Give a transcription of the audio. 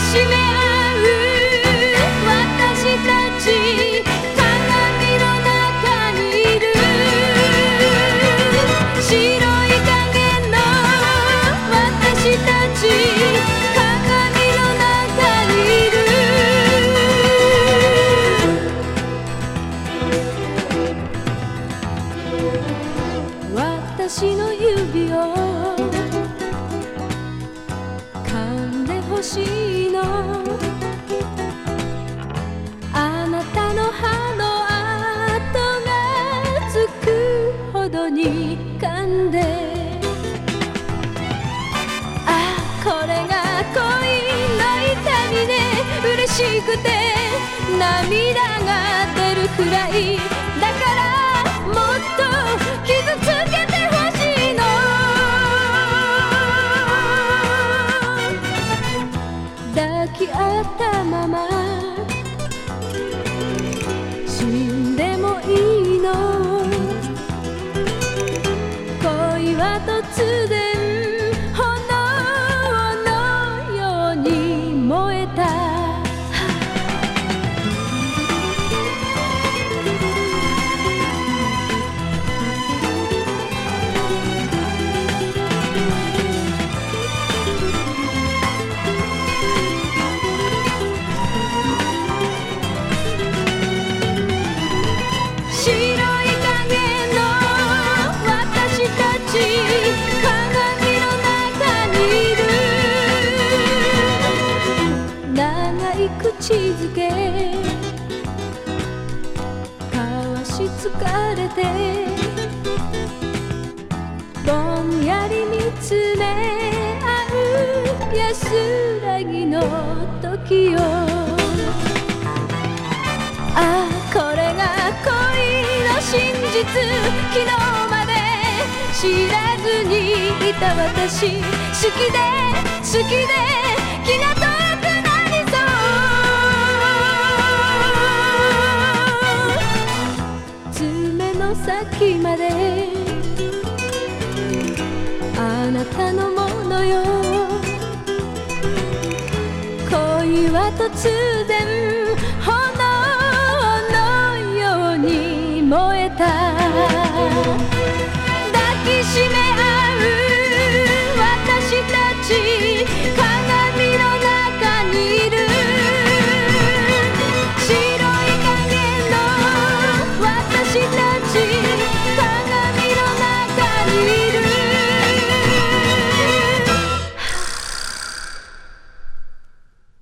しめ合う私たち鏡の中にいる白い影の私たち鏡の中にいる私の指をしくて涙が出るくらい。だからもっと傷つけてほしいの。抱き合ったまま。死んでもいいの。恋は突然。い口づけ交わし疲れてぼんやり見つめ合う安らぎの時よああこれが恋の真実昨日まで知らずにいた私好きで好きで気が遠先まで。あなたのものよ。恋は突然。